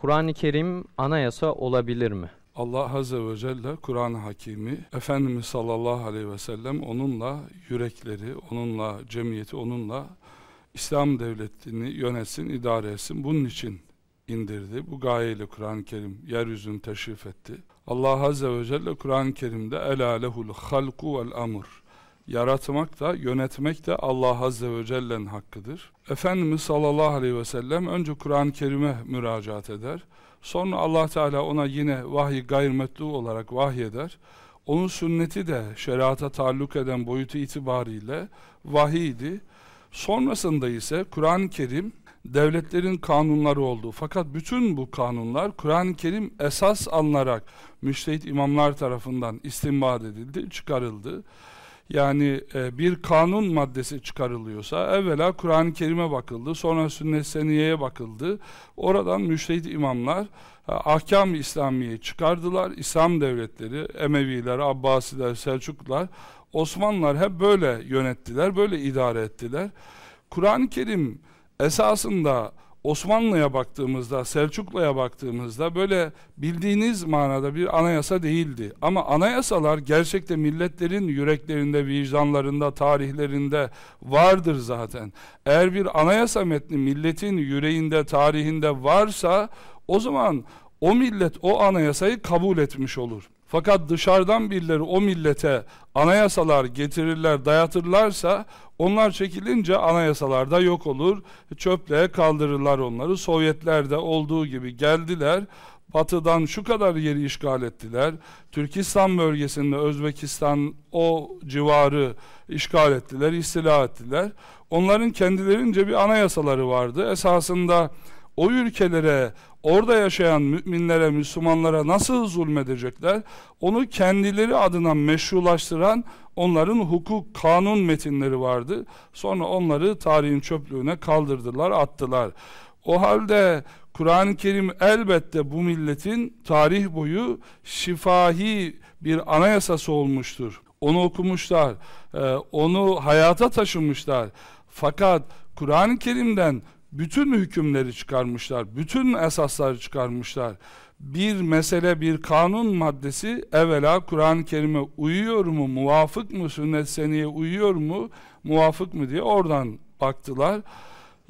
Kur'an-ı Kerim anayasa olabilir mi? Allah Azze ve Celle Kur'an-ı Hakimi Efendimiz sallallahu aleyhi ve sellem onunla yürekleri, onunla cemiyeti, onunla İslam devletini yönetsin, idare etsin. Bunun için indirdi. Bu gayeyle Kur'an-ı Kerim yeryüzünü teşrif etti. Allah Azze ve Celle Kur'an-ı Kerim'de Ela lehul halku vel amr yaratmak da yönetmek de Allah Azze ve Celle'nin hakkıdır. Efendimiz sallallahu aleyhi ve sellem önce Kur'an-ı Kerim'e müracaat eder. Sonra Allah Teala ona yine vahyi gayrimetlu olarak vahyeder. Onun sünneti de şeriata taalluk eden boyutu itibariyle vahiydi. Sonrasında ise Kur'an-ı Kerim devletlerin kanunları oldu. Fakat bütün bu kanunlar Kur'an-ı Kerim esas alınarak müştehit imamlar tarafından istinbat edildi, çıkarıldı. Yani e, bir kanun maddesi çıkarılıyorsa evvela Kur'an-ı Kerim'e bakıldı, sonra sünnet seniyeye bakıldı. Oradan müştehit imamlar e, ahkam-ı İslamiye çıkardılar. İslam devletleri, Emeviler, Abbasiler, Selçuklular, Osmanlılar hep böyle yönettiler, böyle idare ettiler. Kur'an-ı Kerim esasında Osmanlı'ya baktığımızda, Selçuklu'ya baktığımızda böyle bildiğiniz manada bir anayasa değildi. Ama anayasalar gerçekte milletlerin yüreklerinde, vicdanlarında, tarihlerinde vardır zaten. Eğer bir anayasa metni milletin yüreğinde, tarihinde varsa o zaman o millet o anayasayı kabul etmiş olur. Fakat dışarıdan birileri o millete anayasalar getirirler, dayatırlarsa onlar çekilince anayasalarda yok olur. Çöplüğe kaldırırlar onları. Sovyetlerde olduğu gibi geldiler. Batıdan şu kadar yeri işgal ettiler. Türkistan bölgesinde Özbekistan o civarı işgal ettiler, istila ettiler. Onların kendilerince bir anayasaları vardı. Esasında o ülkelere, orada yaşayan müminlere, Müslümanlara nasıl zulmedecekler? Onu kendileri adına meşrulaştıran onların hukuk, kanun metinleri vardı. Sonra onları tarihin çöplüğüne kaldırdılar, attılar. O halde Kur'an-ı Kerim elbette bu milletin tarih boyu şifahi bir anayasası olmuştur. Onu okumuşlar, e, onu hayata taşımışlar. Fakat Kur'an-ı Kerim'den bütün hükümleri çıkarmışlar, bütün esasları çıkarmışlar. Bir mesele, bir kanun maddesi evvela Kur'an-ı Kerim'e uyuyor mu, muvafık mı, sünnet seniye uyuyor mu, muvafık mı diye oradan baktılar.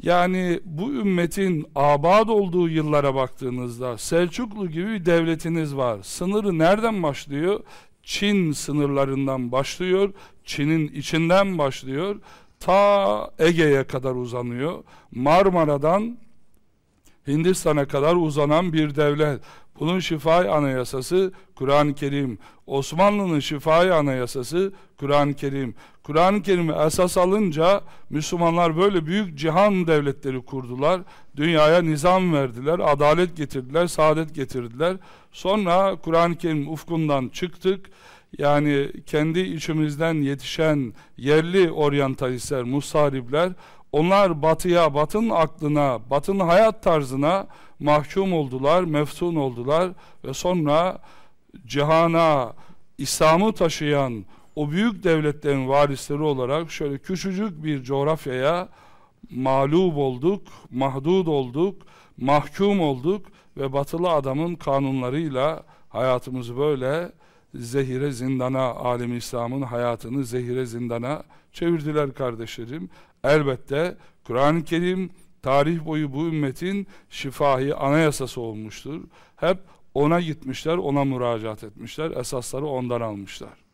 Yani bu ümmetin abad olduğu yıllara baktığınızda Selçuklu gibi bir devletiniz var. Sınırı nereden başlıyor? Çin sınırlarından başlıyor, Çin'in içinden başlıyor ta Ege'ye kadar uzanıyor. Marmara'dan Hindistan'a kadar uzanan bir devlet. Bunun şifai anayasası Kur'an-ı Kerim. Osmanlı'nın şifai anayasası Kur'an-ı Kerim. Kur'an-ı Kerim'i esas alınca Müslümanlar böyle büyük cihan devletleri kurdular. Dünyaya nizam verdiler, adalet getirdiler, saadet getirdiler. Sonra Kur'an-ı Kerim ufkundan çıktık yani kendi içimizden yetişen yerli oryantalistler, musaripler onlar batıya, batın aklına, batın hayat tarzına mahkum oldular, meftun oldular ve sonra cihana İslam'ı taşıyan o büyük devletlerin varisleri olarak şöyle küçücük bir coğrafyaya mağlup olduk, mahdud olduk, mahkum olduk ve batılı adamın kanunlarıyla hayatımızı böyle zehire zindana, alemi İslam'ın hayatını zehire zindana çevirdiler kardeşlerim. Elbette Kur'an-ı Kerim tarih boyu bu ümmetin şifahi anayasası olmuştur. Hep ona gitmişler, ona müracaat etmişler, esasları ondan almışlar.